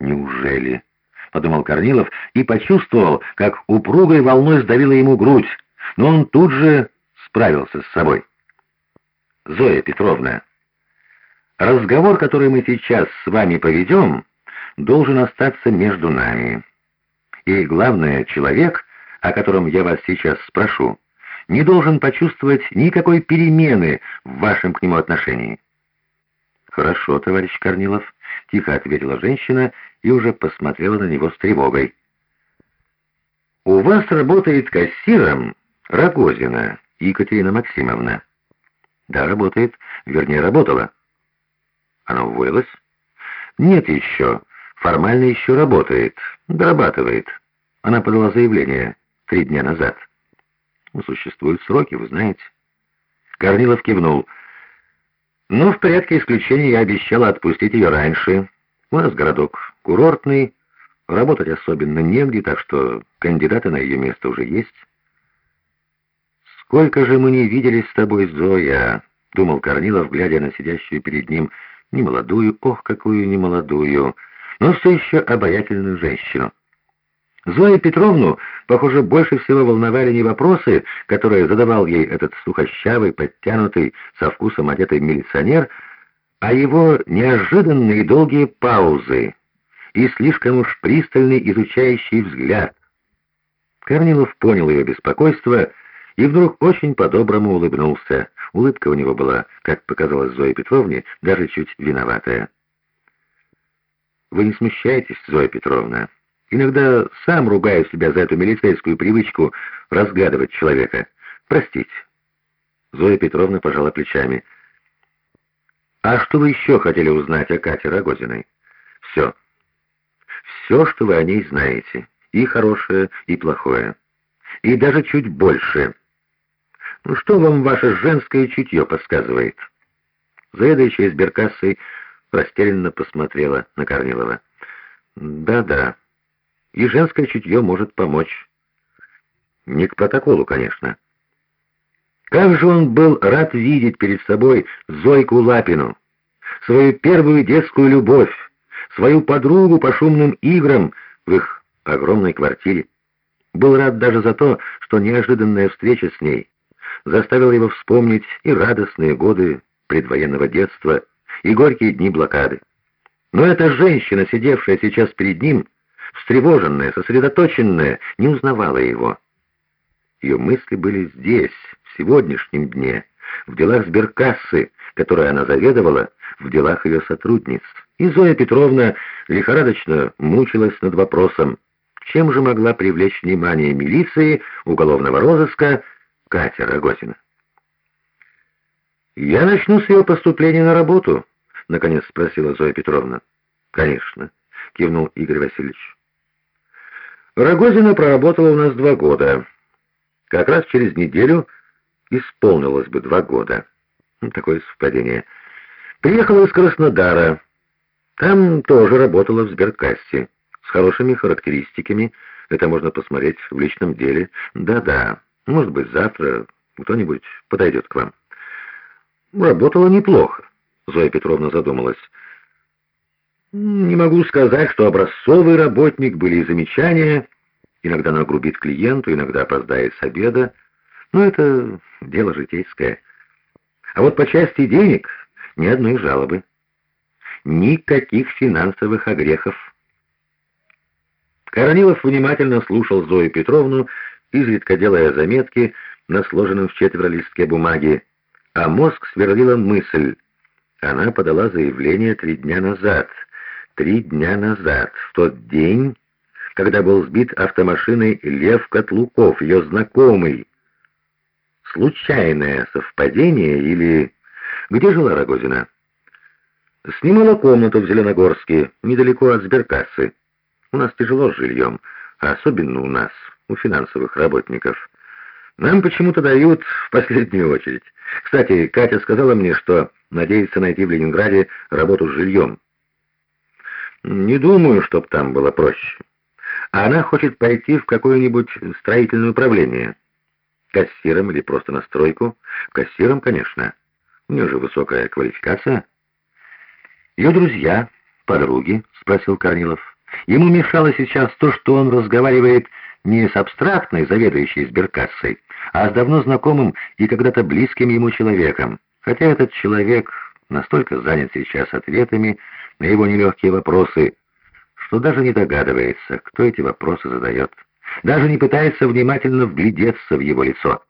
«Неужели?» — подумал Корнилов и почувствовал, как упругой волной сдавила ему грудь, но он тут же справился с собой. «Зоя Петровна, разговор, который мы сейчас с вами поведем, должен остаться между нами. И главное, человек, о котором я вас сейчас спрошу, не должен почувствовать никакой перемены в вашем к нему отношении». «Хорошо, товарищ Корнилов», — тихо ответила женщина и уже посмотрела на него с тревогой. «У вас работает кассиром Рогозина Екатерина Максимовна». «Да, работает. Вернее, работала». «Она уволилась?» «Нет еще. Формально еще работает. Дорабатывает. Она подала заявление три дня назад». «Ну, «Существуют сроки, вы знаете». Корнилов кивнул. «Ну, в порядке исключения я обещала отпустить ее раньше». У нас городок курортный, работать особенно негде, так что кандидаты на ее место уже есть. «Сколько же мы не виделись с тобой, Зоя!» — думал Корнилов, глядя на сидящую перед ним немолодую, ох, какую немолодую, но все еще обаятельную женщину. Зою Петровну, похоже, больше всего волновали не вопросы, которые задавал ей этот сухощавый, подтянутый, со вкусом одетый милиционер, а его неожиданные долгие паузы и слишком уж пристальный изучающий взгляд. Корнилов понял ее беспокойство и вдруг очень по-доброму улыбнулся. Улыбка у него была, как показалось Зое Петровне, даже чуть виноватая. «Вы не смущаетесь, Зоя Петровна? Иногда сам ругаю себя за эту милицейскую привычку разгадывать человека. Простите». Зоя Петровна пожала плечами — «А что вы еще хотели узнать о Кате Рогозиной?» «Все. Все, что вы о ней знаете. И хорошее, и плохое. И даже чуть больше. Ну что вам ваше женское чутье подсказывает?» Заведующая избиркассой растерянно посмотрела на Корнилова. «Да-да. И женское чутье может помочь. Не к протоколу, конечно». Как же он был рад видеть перед собой Зойку Лапину, свою первую детскую любовь, свою подругу по шумным играм в их огромной квартире. Был рад даже за то, что неожиданная встреча с ней заставила его вспомнить и радостные годы предвоенного детства, и горькие дни блокады. Но эта женщина, сидевшая сейчас перед ним, встревоженная, сосредоточенная, не узнавала его. Ее мысли были здесь, в сегодняшнем дне, в делах сберкассы, которой она заведовала, в делах ее сотрудниц. И Зоя Петровна лихорадочно мучилась над вопросом, чем же могла привлечь внимание милиции, уголовного розыска Катя Рогозина. «Я начну с ее поступления на работу», — наконец спросила Зоя Петровна. «Конечно», — кивнул Игорь Васильевич. Рогозина проработала у нас два года. Как раз через неделю исполнилось бы два года. Ну, такое совпадение. Приехала из Краснодара. Там тоже работала в сберкассе. С хорошими характеристиками. Это можно посмотреть в личном деле. Да-да, может быть, завтра кто-нибудь подойдет к вам. Работала неплохо, Зоя Петровна задумалась. Не могу сказать, что образцовый работник, были замечания... Иногда она грубит клиенту, иногда опоздает с обеда. Но это дело житейское. А вот по части денег ни одной жалобы. Никаких финансовых огрехов. Корнилов внимательно слушал Зою Петровну, изредка делая заметки на сложенном в четверо листке бумаги, а мозг сверлила мысль. Она подала заявление три дня назад. Три дня назад, в тот день когда был сбит автомашиной Лев Котлуков, ее знакомый. Случайное совпадение или... Где жила Рогозина? Снимала комнату в Зеленогорске, недалеко от сберкассы. У нас тяжело с жильем, а особенно у нас, у финансовых работников. Нам почему-то дают в последнюю очередь. Кстати, Катя сказала мне, что надеется найти в Ленинграде работу с жильем. Не думаю, чтоб там было проще она хочет пойти в какое-нибудь строительное управление. Кассиром или просто на стройку? Кассиром, конечно. У нее же высокая квалификация. Ее друзья, подруги, спросил Корнилов. Ему мешало сейчас то, что он разговаривает не с абстрактной заведующей сберкассой, а с давно знакомым и когда-то близким ему человеком. Хотя этот человек настолько занят сейчас ответами на его нелегкие вопросы, что даже не догадывается, кто эти вопросы задает. Даже не пытается внимательно вглядеться в его лицо.